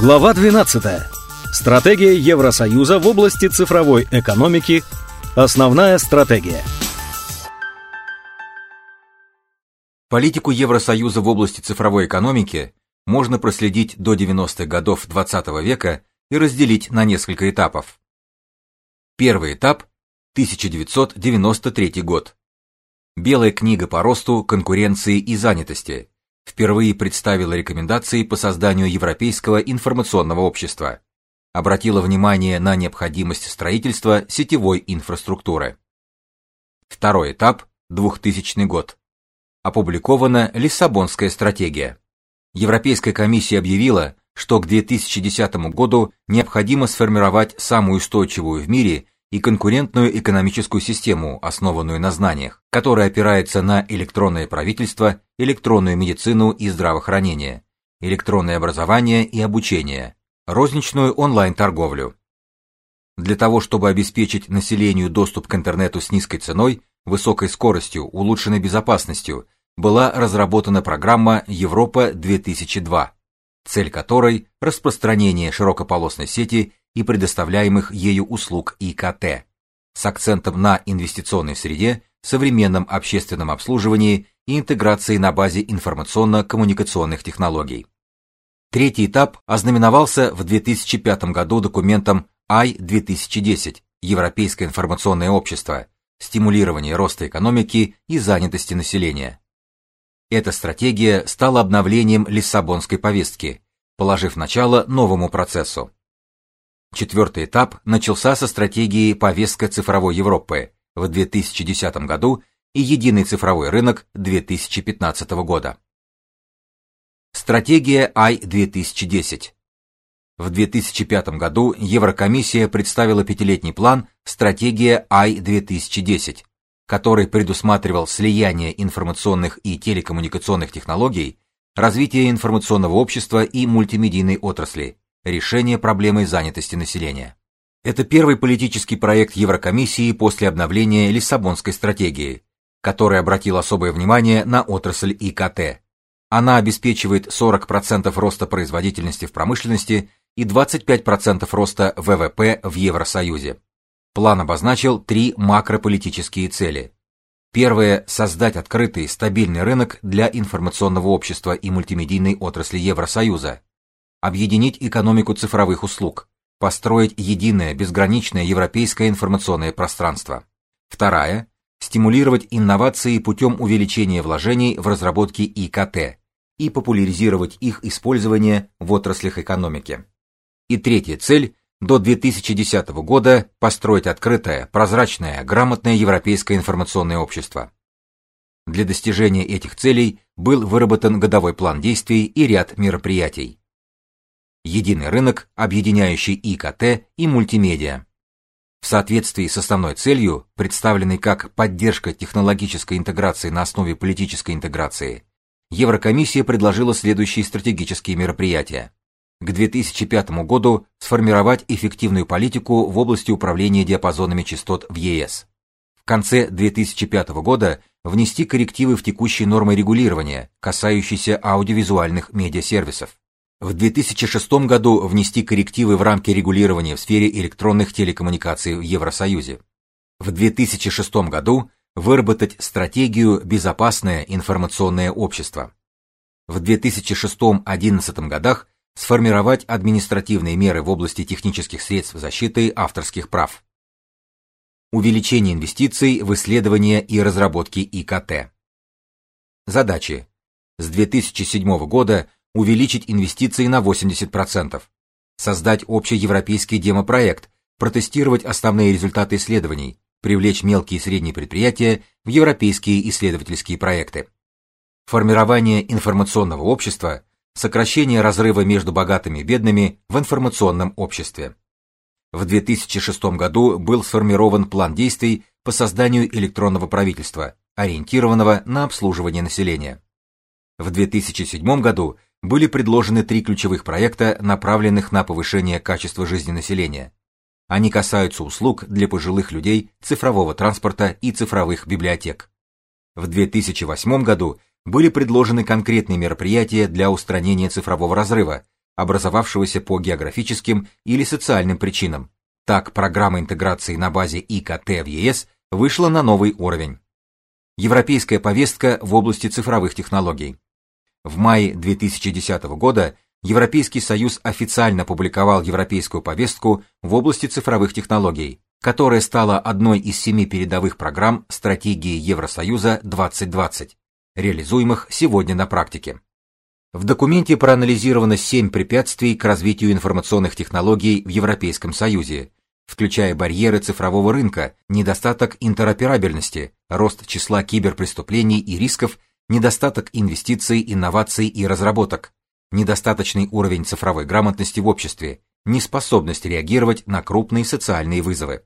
Глава 12. Стратегия Евросоюза в области цифровой экономики. Основная стратегия. Политику Евросоюза в области цифровой экономики можно проследить до 90-х годов XX -го века и разделить на несколько этапов. Первый этап 1993 год. Белая книга по росту, конкуренции и занятости впервые представила рекомендации по созданию Европейского информационного общества. Обратила внимание на необходимость строительства сетевой инфраструктуры. Второй этап 2000 год опубликована Лиссабонская стратегия. Европейская комиссия объявила, что к 2010 году необходимо сформировать самую устойчивую в мире и конкурентную экономическую систему, основанную на знаниях, которая опирается на электронное правительство, электронную медицину и здравоохранение, электронное образование и обучение, розничную онлайн-торговлю. Для того, чтобы обеспечить населению доступ к интернету с низкой ценой, высокой скоростью, улучшенной безопасностью, была разработана программа Европа 2002, цель которой распространение широкополосной сети и предоставляемых ею услуг ИКТ с акцентом на инвестиционной среде, современном общественном обслуживании и интеграции на базе информационно-коммуникационных технологий. Третий этап ознаменовался в 2005 году документом I-2010 Европейское информационное общество стимулирование роста экономики и занятости населения. Эта стратегия стала обновлением Лиссабонской повестки, положив начало новому процессу. Четвертый этап начался со стратегии Повестка цифровой Европы в 2010 году и Единый цифровой рынок 2015 года. Стратегия I-2010 в 2005 году Еврокомиссия представила пятилетний план Стратегия I-2010, который предусматривал слияние информационных и телекоммуникационных технологий, развитие информационного общества и мультимедийной отрасли, решение проблемы занятости населения. Это первый политический проект Еврокомиссии после обновления Лиссабонской стратегии, который обратил особое внимание на отрасль ИКТ. Она обеспечивает 40% роста производительности в промышленности и 25% роста ВВП в Евросоюзе. План обозначил три макрополитические цели. Первое создать открытый стабильный рынок для информационного общества и мультимедийной отрасли Евросоюза. Объединить экономику цифровых услуг, построить единое безграничное европейское информационное пространство. Вторая стимулировать инновации путем увеличения вложений в разработки ИКТ и популяризировать их использование в отраслях экономики. И третья цель до 2010 года построить открытое, прозрачное, грамотное европейское информационное общество. Для достижения этих целей был выработан годовой план действий и ряд мероприятий. Единый рынок, объединяющий ИКТ и мультимедиа. В соответствии с основной целью, представленной как поддержка технологической интеграции на основе политической интеграции, Еврокомиссия предложила следующие стратегические мероприятия к 2005 году сформировать эффективную политику в области управления диапазонами частот в ЕС. В конце 2005 года внести коррективы в текущие нормы регулирования, касающиеся аудиовизуальных медиасервисов. В 2006 году внести коррективы в рамки регулирования в сфере электронных телекоммуникаций в Евросоюзе. В 2006 году выработать стратегию безопасное информационное общество. В 2006-2011 годах сформировать административные меры в области технических средств защиты авторских прав. Увеличение инвестиций в исследования и разработки ИКТ. Задачи: с 2007 года увеличить инвестиции на 80%, создать общеевропейский демопроект, протестировать основные результаты исследований, привлечь мелкие и средние предприятия в европейские исследовательские проекты. Формирование информационного общества сокращение разрыва между богатыми и бедными в информационном обществе. В 2006 году был сформирован план действий по созданию электронного правительства, ориентированного на обслуживание населения. В 2007 году были предложены три ключевых проекта, направленных на повышение качества жизни населения. Они касаются услуг для пожилых людей, цифрового транспорта и цифровых библиотек. В 2008 году были предложены конкретные мероприятия для устранения цифрового разрыва, образовавшегося по географическим или социальным причинам. Так, программа интеграции на базе ИКТ в ЕС вышла на новый уровень. Европейская повестка в области цифровых технологий. В мае 2010 года Европейский Союз официально опубликовал Европейскую повестку в области цифровых технологий, которая стала одной из семи передовых программ стратегии Евросоюза 2020, реализуемых сегодня на практике. В документе проанализировано семь препятствий к развитию информационных технологий в Европейском Союзе, включая барьеры цифрового рынка, недостаток интероперабельности, рост числа киберпреступлений и рисков, недостаток инвестиций, инноваций и разработок, недостаточный уровень цифровой грамотности в обществе, неспособность реагировать на крупные социальные вызовы.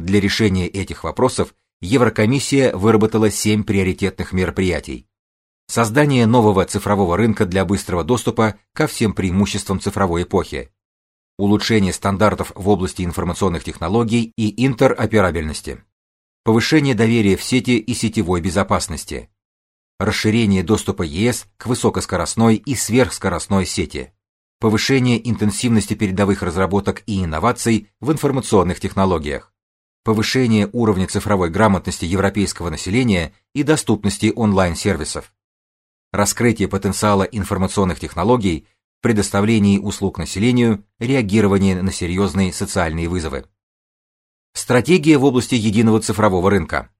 Для решения этих вопросов Еврокомиссия выработала семь приоритетных мероприятий. Создание нового цифрового рынка для быстрого доступа ко всем преимуществам цифровой эпохи. Улучшение стандартов в области информационных технологий и интероперабельности. Повышение доверия в сети и сетевой безопасности расширение доступа ЕС к высокоскоростной и сверхскоростной сети, повышение интенсивности передовых разработок и инноваций в информационных технологиях, повышение уровня цифровой грамотности европейского населения и доступности онлайн-сервисов, раскрытие потенциала информационных технологий в предоставлении услуг населению, реагирование на серьезные социальные вызовы. Стратегия в области единого цифрового рынка.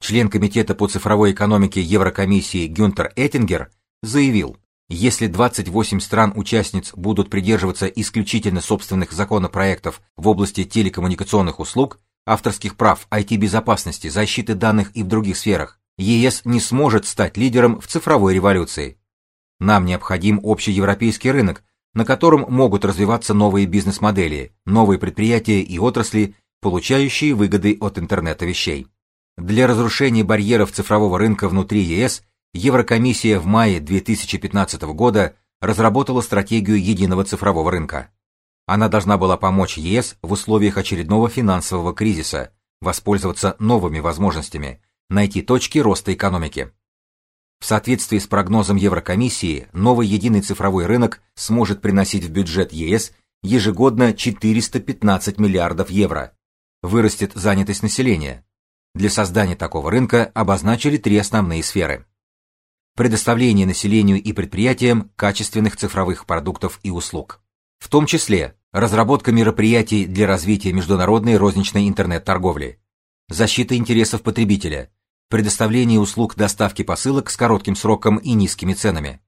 Член комитета по цифровой экономике Еврокомиссии Гюнтер Эттингер заявил: если 28 стран-участниц будут придерживаться исключительно собственных законопроектов в области телекоммуникационных услуг, авторских прав, IT-безопасности, защиты данных и в других сферах, ЕС не сможет стать лидером в цифровой революции. Нам необходим общий европейский рынок, на котором могут развиваться новые бизнес-модели, новые предприятия и отрасли, получающие выгоды от интернета вещей. Для разрушения барьеров цифрового рынка внутри ЕС Еврокомиссия в мае 2015 года разработала стратегию единого цифрового рынка. Она должна была помочь ЕС в условиях очередного финансового кризиса воспользоваться новыми возможностями, найти точки роста экономики. В соответствии с прогнозом Еврокомиссии, новый единый цифровой рынок сможет приносить в бюджет ЕС ежегодно 415 миллиардов евро. Вырастет занятость населения, для создания такого рынка обозначили три основные сферы: предоставление населению и предприятиям качественных цифровых продуктов и услуг, в том числе разработка мероприятий для развития международной розничной интернет-торговли, защита интересов потребителя, предоставление услуг доставки посылок с коротким сроком и низкими ценами,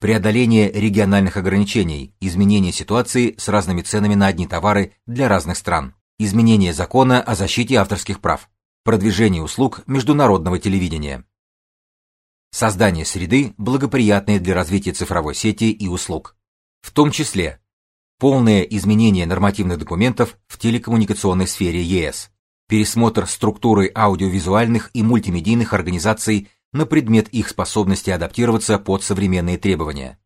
преодоление региональных ограничений, изменение ситуации с разными ценами на одни товары для разных стран, изменение закона о защите авторских прав продвижение услуг международного телевидения, создание среды, благоприятной для развития цифровой сети и услуг, в том числе полное изменение нормативных документов в телекоммуникационной сфере ЕС, пересмотр структуры аудиовизуальных и мультимедийных организаций на предмет их способности адаптироваться под современные требования.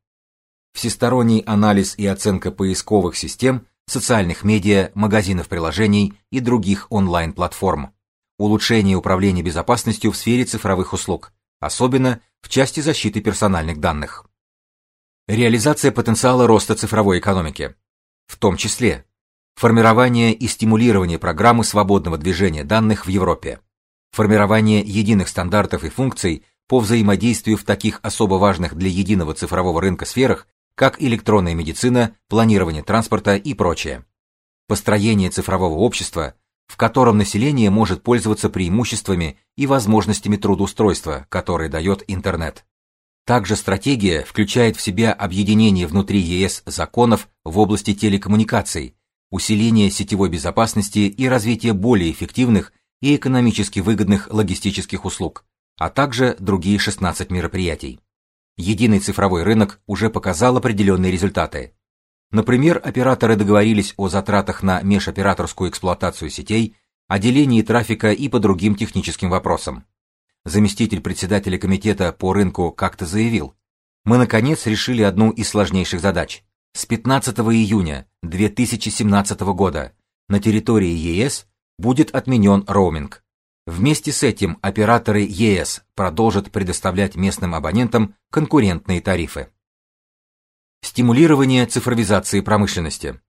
Всесторонний анализ и оценка поисковых систем, социальных медиа, магазинов приложений и других онлайн-платформ. Улучшение управления безопасностью в сфере цифровых услуг, особенно в части защиты персональных данных. Реализация потенциала роста цифровой экономики, в том числе формирование и стимулирование программы свободного движения данных в Европе, формирование единых стандартов и функций по взаимодействию в таких особо важных для единого цифрового рынка сферах, как электронная медицина, планирование транспорта и прочее. Построение цифрового общества в котором население может пользоваться преимуществами и возможностями трудоустройства, которые дает интернет. Также стратегия включает в себя объединение внутри ЕС законов в области телекоммуникаций, усиление сетевой безопасности и развитие более эффективных и экономически выгодных логистических услуг, а также другие 16 мероприятий. Единый цифровой рынок уже показал определенные результаты. Например, операторы договорились о затратах на межоператорскую эксплуатацию сетей, о делении трафика и по другим техническим вопросам. Заместитель председателя комитета по рынку как-то заявил: "Мы наконец решили одну из сложнейших задач. С 15 июня 2017 года на территории ЕС будет отменен роуминг. Вместе с этим операторы ЕС продолжат предоставлять местным абонентам конкурентные тарифы". Стимулирование цифровизации промышленности.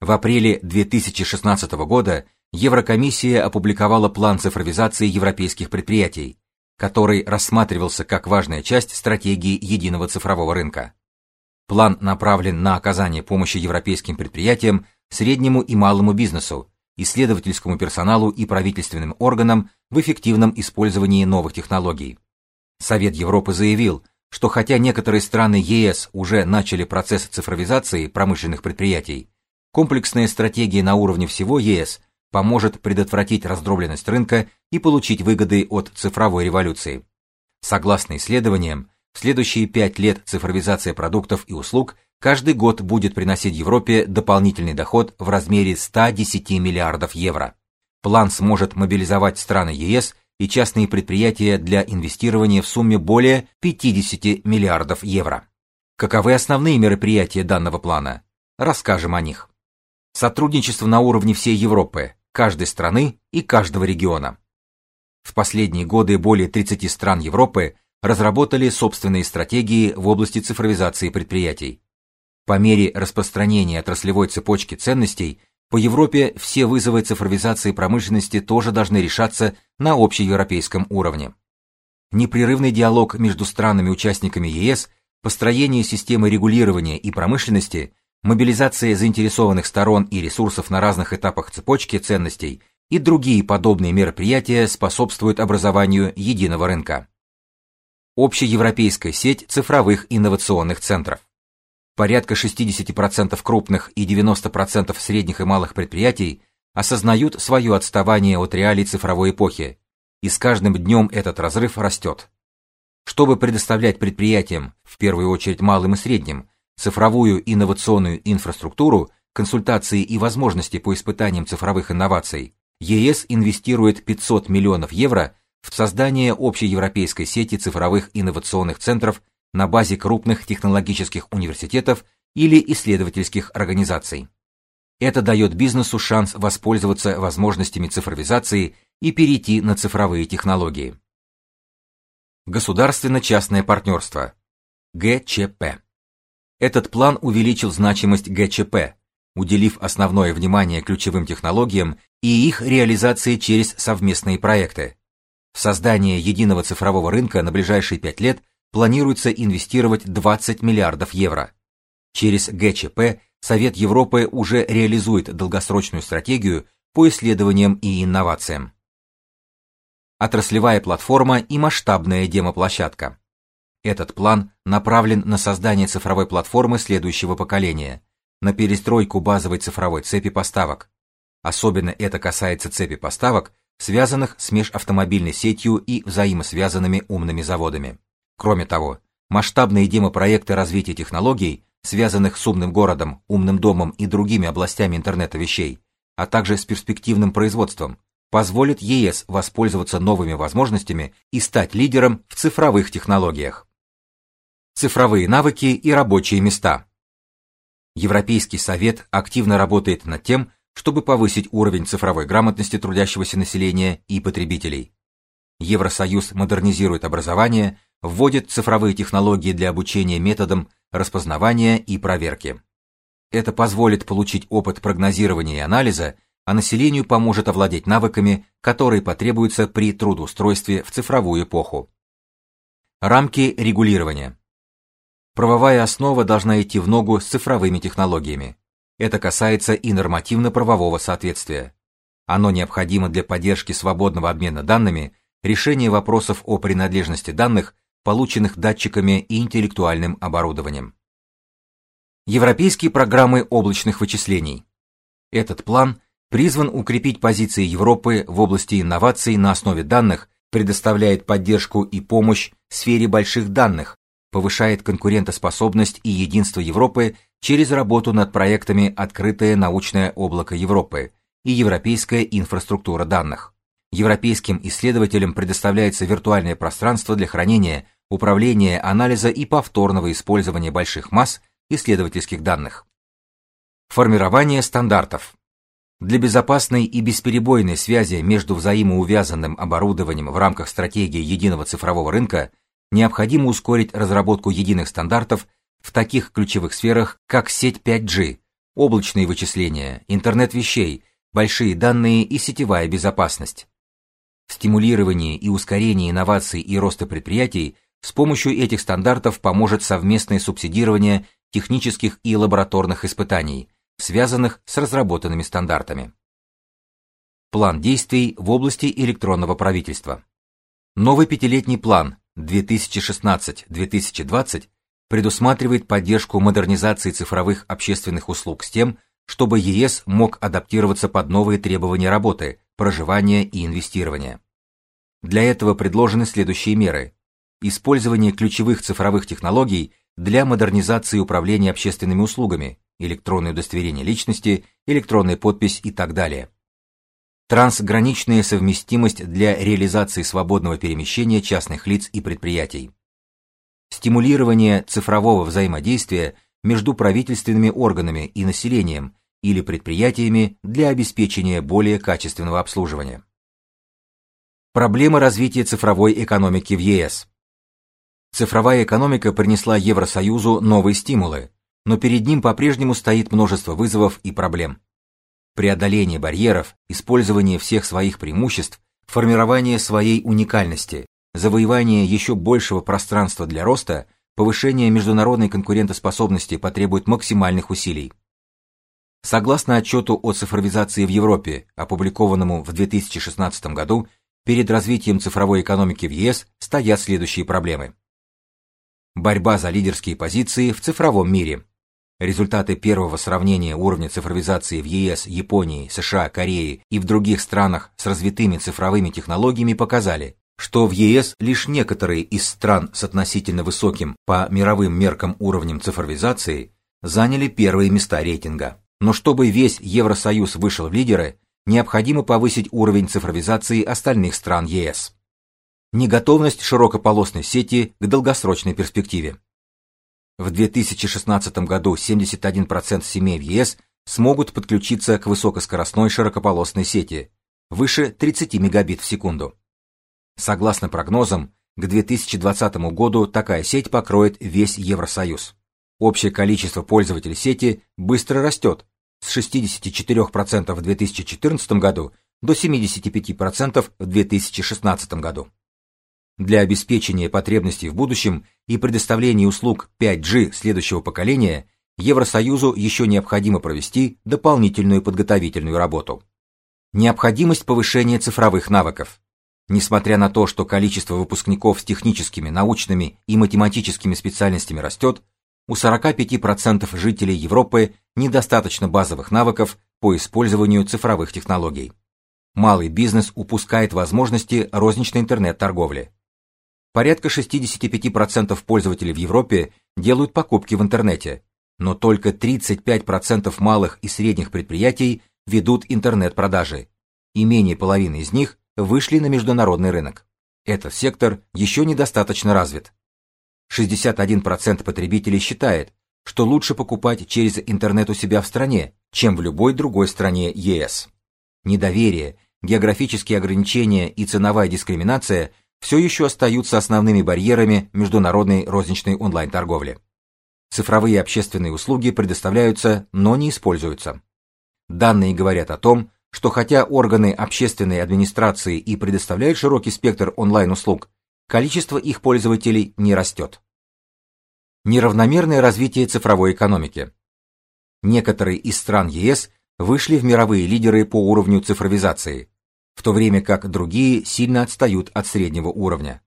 В апреле 2016 года Еврокомиссия опубликовала план цифровизации европейских предприятий, который рассматривался как важная часть стратегии единого цифрового рынка. План направлен на оказание помощи европейским предприятиям, среднему и малому бизнесу, исследовательскому персоналу и правительственным органам в эффективном использовании новых технологий. Совет Европы заявил, что хотя некоторые страны ЕС уже начали процесс цифровизации промышленных предприятий, комплексная стратегия на уровне всего ЕС поможет предотвратить раздробленность рынка и получить выгоды от цифровой революции. Согласно исследованиям, в следующие пять лет цифровизация продуктов и услуг каждый год будет приносить Европе дополнительный доход в размере 110 миллиардов евро. План сможет мобилизовать страны ЕС и частные предприятия для инвестирования в сумме более 50 миллиардов евро. Каковы основные мероприятия данного плана? Расскажем о них. Сотрудничество на уровне всей Европы, каждой страны и каждого региона. В последние годы более 30 стран Европы разработали собственные стратегии в области цифровизации предприятий. По мере распространения отраслевой цепочки ценностей по Европе все вызовы цифровизации промышленности тоже должны решаться на общеевропейском уровне. Непрерывный диалог между странами-участниками ЕС, построение системы регулирования и промышленности, мобилизация заинтересованных сторон и ресурсов на разных этапах цепочки ценностей и другие подобные мероприятия способствуют образованию единого рынка. Общеевропейская сеть цифровых инновационных центров порядка 60% крупных и 90% средних и малых предприятий осознают свое отставание от реалий цифровой эпохи, и с каждым днем этот разрыв растет. Чтобы предоставлять предприятиям, в первую очередь малым и средним, цифровую инновационную инфраструктуру, консультации и возможности по испытаниям цифровых инноваций, ЕС инвестирует 500 миллионов евро в создание общеевропейской сети цифровых инновационных центров на базе крупных технологических университетов или исследовательских организаций. Это дает бизнесу шанс воспользоваться возможностями цифровизации и перейти на цифровые технологии. Государственно-частное партнерство ГЧП. Этот план увеличил значимость ГЧП, уделив основное внимание ключевым технологиям и их реализации через совместные проекты. В создание единого цифрового рынка на ближайшие пять лет – планируется инвестировать 20 миллиардов евро. Через ГЧП Совет Европы уже реализует долгосрочную стратегию по исследованиям и инновациям. Отраслевая платформа и масштабная демоплощадка. Этот план направлен на создание цифровой платформы следующего поколения, на перестройку базовой цифровой цепи поставок. Особенно это касается цепи поставок, связанных с межавтомобильной сетью и взаимосвязанными умными заводами. Кроме того, масштабные демопроекты развития технологий, связанных с умным городом, умным домом и другими областями интернета вещей, а также с перспективным производством, позволят ЕС воспользоваться новыми возможностями и стать лидером в цифровых технологиях. Цифровые навыки и рабочие места. Европейский совет активно работает над тем, чтобы повысить уровень цифровой грамотности трудящегося населения и потребителей. Евросоюз модернизирует образование, вводит цифровые технологии для обучения методам распознавания и проверки. Это позволит получить опыт прогнозирования и анализа, а населению поможет овладеть навыками, которые потребуются при трудоустройстве в цифровую эпоху. Рамки регулирования. Правовая основа должна идти в ногу с цифровыми технологиями. Это касается и нормативно-правового соответствия. Оно необходимо для поддержки свободного обмена данными, решения вопросов о принадлежности данных полученных датчиками и интеллектуальным оборудованием. Европейские программы облачных вычислений. Этот план призван укрепить позиции Европы в области инноваций на основе данных, предоставляет поддержку и помощь в сфере больших данных, повышает конкурентоспособность и единство Европы через работу над проектами Открытое научное облако Европы и Европейская инфраструктура данных. Европейским исследователям предоставляется виртуальное пространство для хранения управления, анализа и повторного использования больших масс исследовательских данных. Формирование стандартов. Для безопасной и бесперебойной связи между взаимоувязанным оборудованием в рамках стратегии единого цифрового рынка необходимо ускорить разработку единых стандартов в таких ключевых сферах, как сеть 5G, облачные вычисления, интернет вещей, большие данные и сетевая безопасность. В стимулировании и ускорении инноваций и роста предприятий с помощью этих стандартов поможет совместное субсидирование технических и лабораторных испытаний, связанных с разработанными стандартами. План действий в области электронного правительства. Новый пятилетний план 2016-2020 предусматривает поддержку модернизации цифровых общественных услуг с тем, чтобы ЕС мог адаптироваться под новые требования работы, проживания и инвестирования. Для этого предложены следующие меры: использование ключевых цифровых технологий для модернизации управления общественными услугами, электронное удостоверение личности, электронная подпись и так далее. Трансграничная совместимость для реализации свободного перемещения частных лиц и предприятий. Стимулирование цифрового взаимодействия между правительственными органами и населением или предприятиями для обеспечения более качественного обслуживания. Проблема развития цифровой экономики в ЕС. Цифровая экономика принесла Евросоюзу новые стимулы, но перед ним по-прежнему стоит множество вызовов и проблем. Преодоление барьеров, использование всех своих преимуществ, формирование своей уникальности, завоевание еще большего пространства для роста, повышение международной конкурентоспособности потребует максимальных усилий. Согласно отчету о цифровизации в Европе, опубликованному в 2016 году, перед развитием цифровой экономики в ЕС стоят следующие проблемы. Борьба за лидерские позиции в цифровом мире. Результаты первого сравнения уровня цифровизации в ЕС, Японии, США, Корее и в других странах с развитыми цифровыми технологиями показали, что в ЕС лишь некоторые из стран с относительно высоким по мировым меркам уровнем цифровизации заняли первые места рейтинга. Но чтобы весь Евросоюз вышел в лидеры, необходимо повысить уровень цифровизации остальных стран ЕС неготовность широкополосной сети к долгосрочной перспективе. В 2016 году 71% семей в ЕС смогут подключиться к высокоскоростной широкополосной сети, выше 30 мегабит в секунду. Согласно прогнозам, к 2020 году такая сеть покроет весь Евросоюз. Общее количество пользователей сети быстро растет с 64% в 2014 году до 75% в 2016 году. Для обеспечения потребностей в будущем и предоставления услуг 5G следующего поколения Евросоюзу еще необходимо провести дополнительную подготовительную работу. Необходимость повышения цифровых навыков. Несмотря на то, что количество выпускников с техническими, научными и математическими специальностями растет, у 45% жителей Европы недостаточно базовых навыков по использованию цифровых технологий. Малый бизнес упускает возможности розничной интернет-торговли. Порядка 65% пользователей в Европе делают покупки в интернете, но только 35% малых и средних предприятий ведут интернет-продажи, и менее половины из них вышли на международный рынок. Этот сектор еще недостаточно развит. 61% потребителей считает, что лучше покупать через интернет у себя в стране, чем в любой другой стране ЕС. Недоверие, географические ограничения и ценовая дискриминация – все еще остаются основными барьерами международной розничной онлайн-торговли. Цифровые общественные услуги предоставляются, но не используются. Данные говорят о том, что хотя органы общественной администрации и предоставляют широкий спектр онлайн-услуг, количество их пользователей не растет. Неравномерное развитие цифровой экономики. Некоторые из стран ЕС вышли в мировые лидеры по уровню цифровизации, в то время как другие сильно отстают от среднего уровня.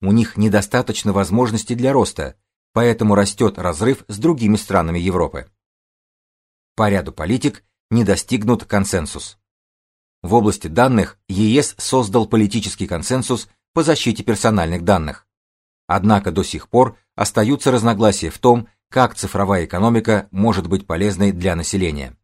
У них недостаточно возможностей для роста, поэтому растет разрыв с другими странами Европы. По ряду политик не достигнут консенсус. В области данных ЕС создал политический консенсус по защите персональных данных. Однако до сих пор остаются разногласия в том, как цифровая экономика может быть полезной для населения.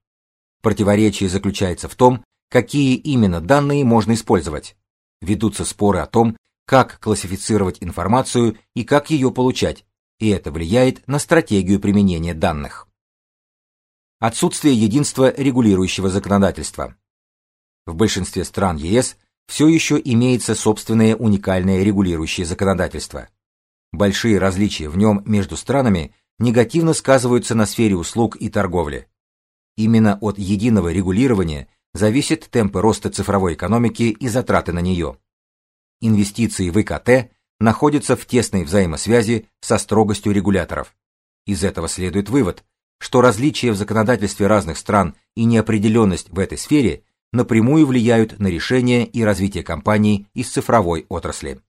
Противоречие заключается в том, какие именно данные можно использовать. Ведутся споры о том, как классифицировать информацию и как ее получать, и это влияет на стратегию применения данных. Отсутствие единства регулирующего законодательства. В большинстве стран ЕС все еще имеется собственное уникальное регулирующее законодательство. Большие различия в нем между странами негативно сказываются на сфере услуг и торговли. Именно от единого регулирования зависит темпы роста цифровой экономики и затраты на нее. Инвестиции в ИКТ находятся в тесной взаимосвязи со строгостью регуляторов. Из этого следует вывод, что различия в законодательстве разных стран и неопределенность в этой сфере напрямую влияют на решения и развитие компаний из цифровой отрасли.